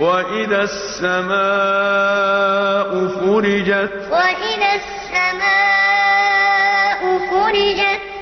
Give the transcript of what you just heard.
وَإِذَا السَّمَاءُ فُرِجَتْ وَإِذَا السَّمَاءُ